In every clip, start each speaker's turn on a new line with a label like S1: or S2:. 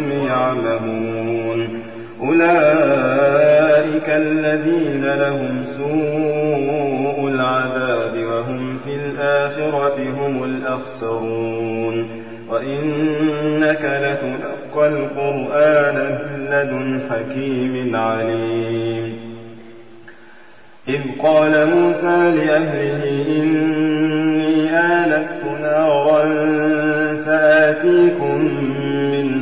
S1: فهم يعلمون. أولئك الذين لهم سوء العذاب وهم في الآخرة هم الأخسرون. وإنك لتلقى القرآن من لدن حكيم عليم. إذ قال موسى لأهله إني آلت نارا سآتيكم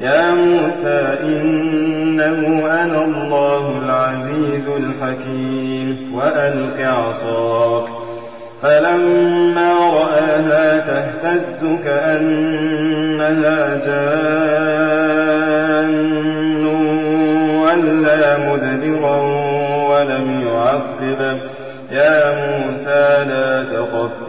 S1: يا موسى إنه أنا الله العزيز الحكيم. وألق عصاك. فلما رآها تهتز كأنها جان. ولا مدبرا ولم يعقب. يا موسى لا تخف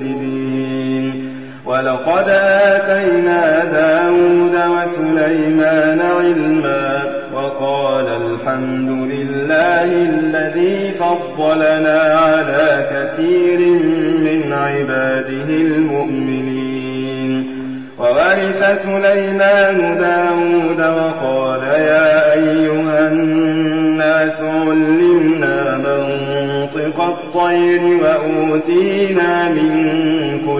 S1: ولقد آتينا داود وسليمان علما وقال الحمد لله الذي فضلنا على كثير من عباده المؤمنين. وورث سليمان داود وقال يا أيها الناس علمنا منطق الطير وأوتينا من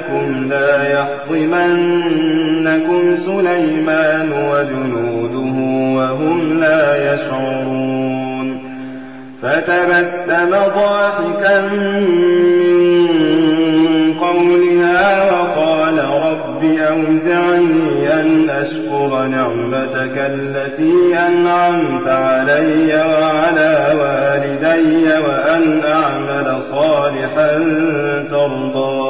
S1: مساكنكم لا يحطمنكم سليمان وجنوده وهم لا يشعرون. فتبسم ضاحكا من قولها وقال رب أوزعني أن أشكر نعمتك التي أنعمت علي وعلى والدي وأن أعمل صالحا ترضاه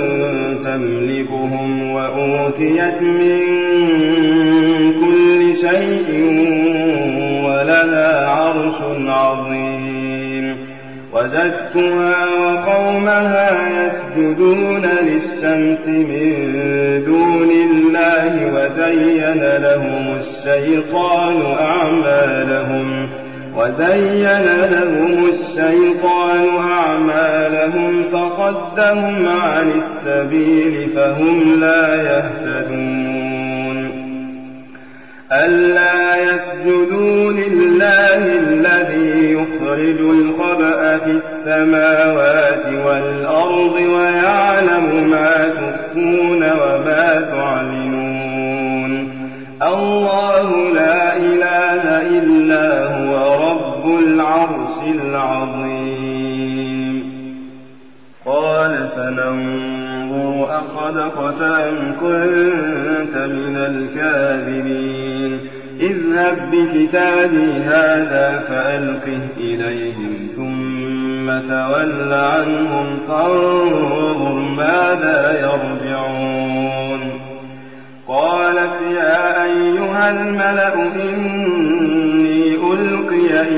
S1: وأوتيت من كل شيء ولها عرش عظيم وجدتها وقومها يسجدون للشمس من دون الله وزين لهم الشيطان أعمالهم وزين لهم الشيطان أعمالهم فصدهم عن السبيل فهم لا يهتدون ألا يسجدوا لله الذي يخرج الخبأ في السماوات والأرض ويعلم ما تخفون وما تعلنون الله لا العرش العظيم. قال سننظر أصدقت أم كنت من الكاذبين. اذهب بكتابي هذا فألقه إليهم ثم تول عنهم فانظر ماذا يرجعون. قالت يا أيها الملأ ألقي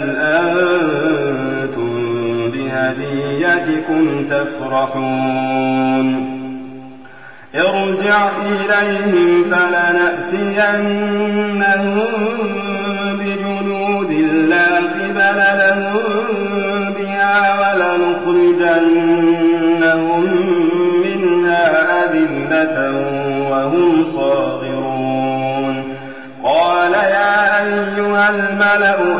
S1: بل أنتم بهديتكم تفرحون ارجع إليهم فلنأتينهم بجنود لا قبل لهم بها ولنخرجنهم منها أذلة وهم صاغرون قال يا أيها الملأ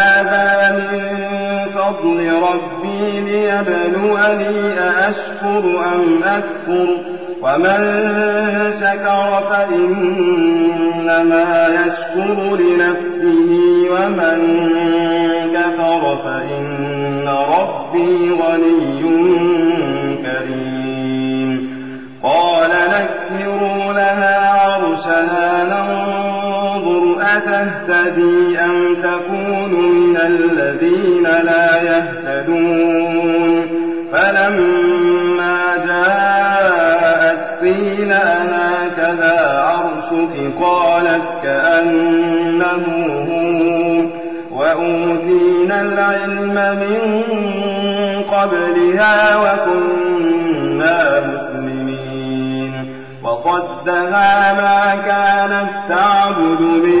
S1: فضل ربي ليبلوني أأشكر أم أكفر ومن شكر فإنما يشكر لنفسه ومن كفر فإن ربي غني كريم. قال نكروا لها عرشها ننظر أتهتدي أم تكون من الذين لا يهتدون. فلما جاءت قيل هكذا عرشك قالت كأنه هو وأوتينا العلم من قبلها وكنا مسلمين. وصدها ما كانت تعبد من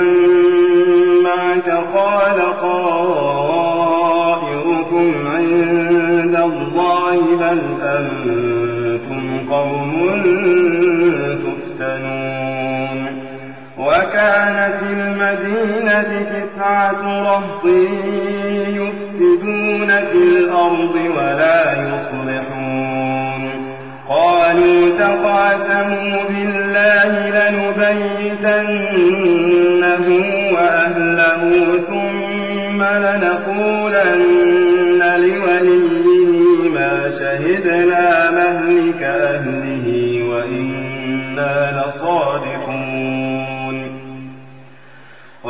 S1: المدينة تسعة رهط يفسدون في الأرض ولا يصلحون قالوا تقاسموا بالله لنبيتنه وأهله ثم لنقولن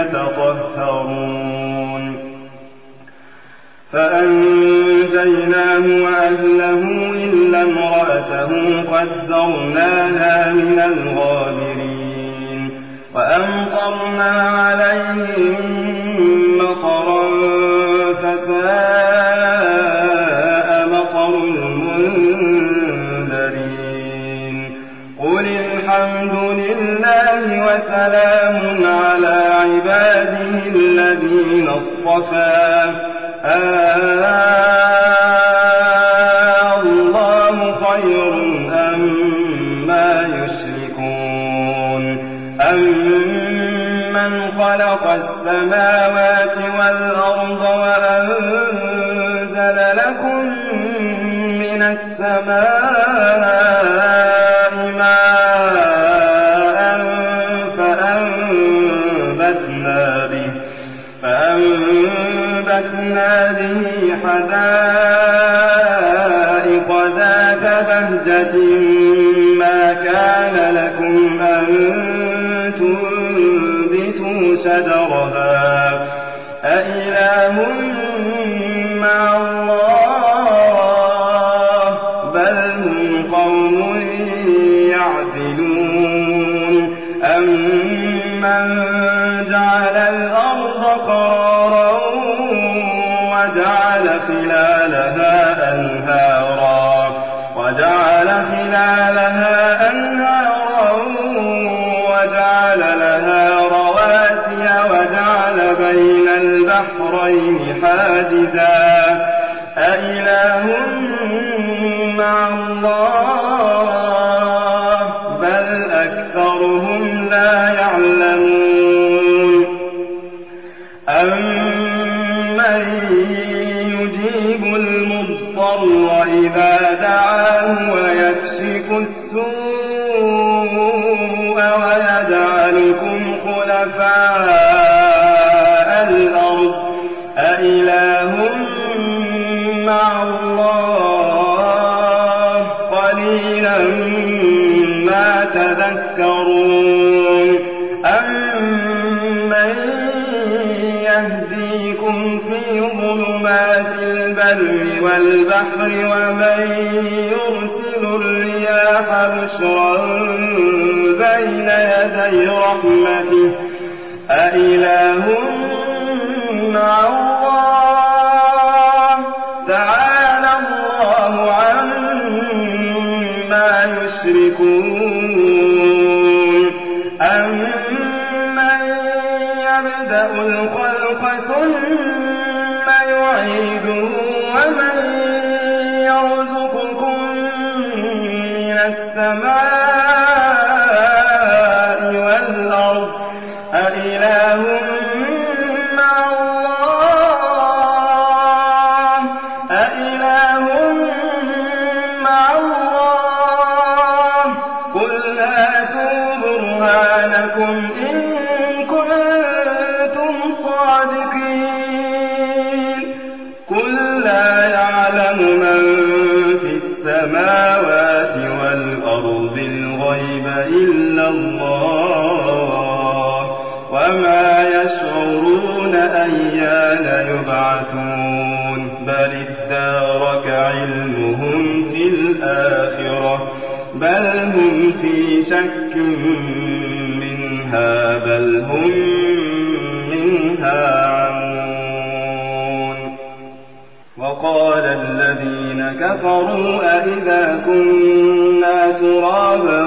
S1: يتطهرون. فأنجيناه وأهله إلا امرأته قدرناها من الغابرين. وأمطرنا عليهم مطرا فساء مطر المنذرين. قل الحمد لله وسلام على صفا الله خير أم ما يشركون. أم من خلق السماوات والأرض وأنزل لكم من السماوات البحرين حاجزا أإله مع الله؟ البحر ومن يرسل الرياح بشرا بين يدي رحمته. أإله مع كفروا أئذا كنا ترابا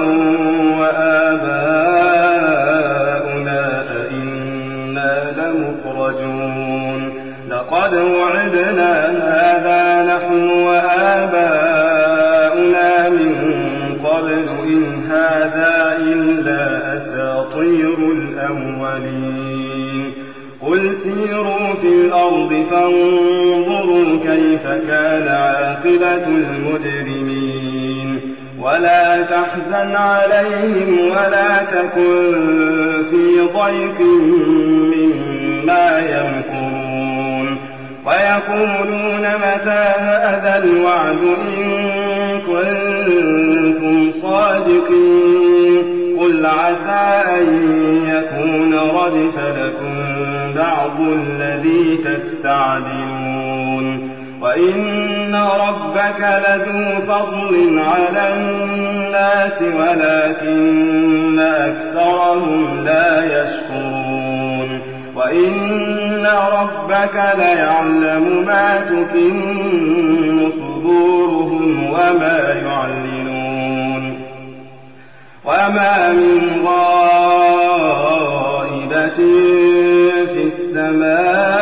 S1: عاقبة المجرمين. ولا تحزن عليهم ولا تكن في ضيق مما يمكرون. ويقولون متى هذا الوعد إن كنتم صادقين. قل عسى أن يكون ردف لكم بعض الذي تستعدلون وإن إن ربك لذو فضل على الناس ولكن أكثرهم لا يشكرون وإن ربك ليعلم ما تكن صدورهم وما يعلنون وما من غائبة في السماء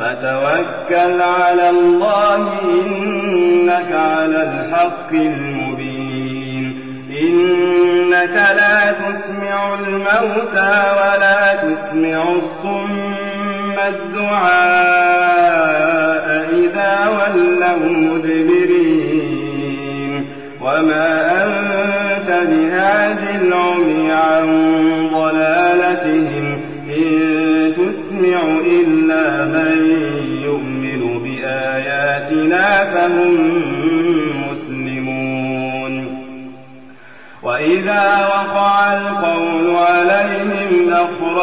S1: فتوكل على الله إنك على الحق المبين. إنك لا تسمع الموتى ولا تسمع الصم الدعاء.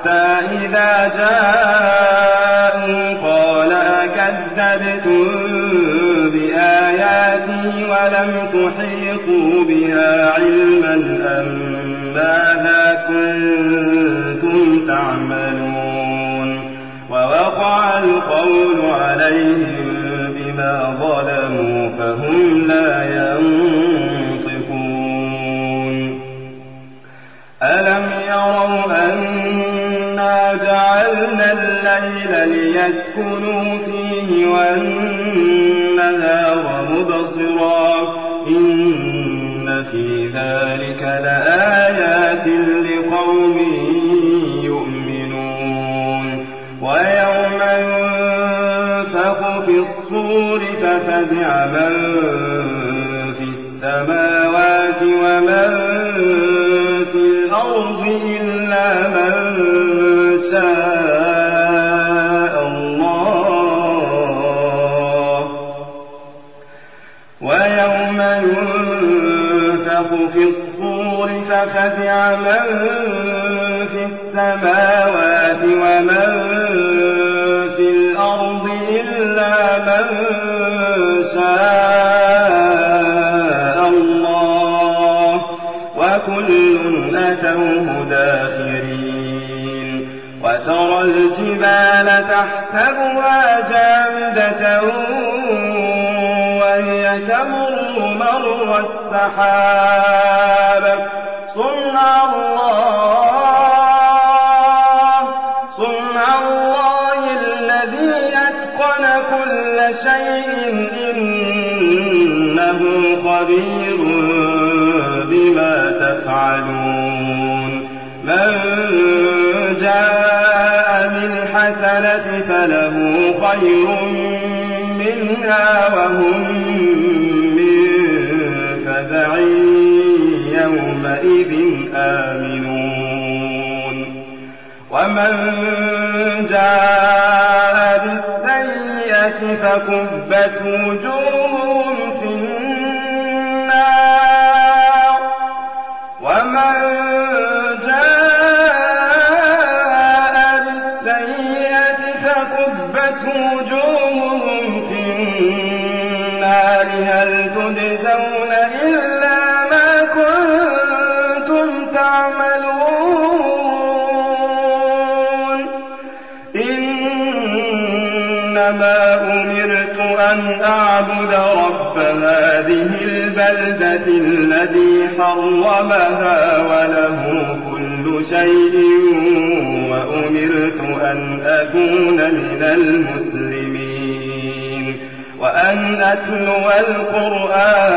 S1: حتى إذا جاءوا ليسكنوا فيه والنهار مبصرا. إن في ذلك لآيات لقوم يؤمنون. ويوم ينفخ في الصور ففزع من ففزع من في السماوات ومن في الأرض إلا من شاء الله وكل أتوه داخرين وترى الجبال تحسبها جامدة وهي تمر مر السحاب الله الله الذي أتقن كل شيء إنه خبير بما تفعلون. من جاء بالحسنة فله خير منها وهم ومن جاء بالسيئة فكبت وجوههم البلدة الذي حرمها وله كل شيء وأمرت أن أكون من المسلمين. وأن أتلو القرآن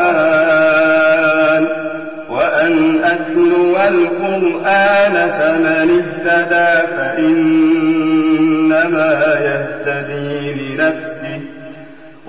S1: وأن أتلو القرآن فمن اهتدى فإنما يهتدي لنفسه.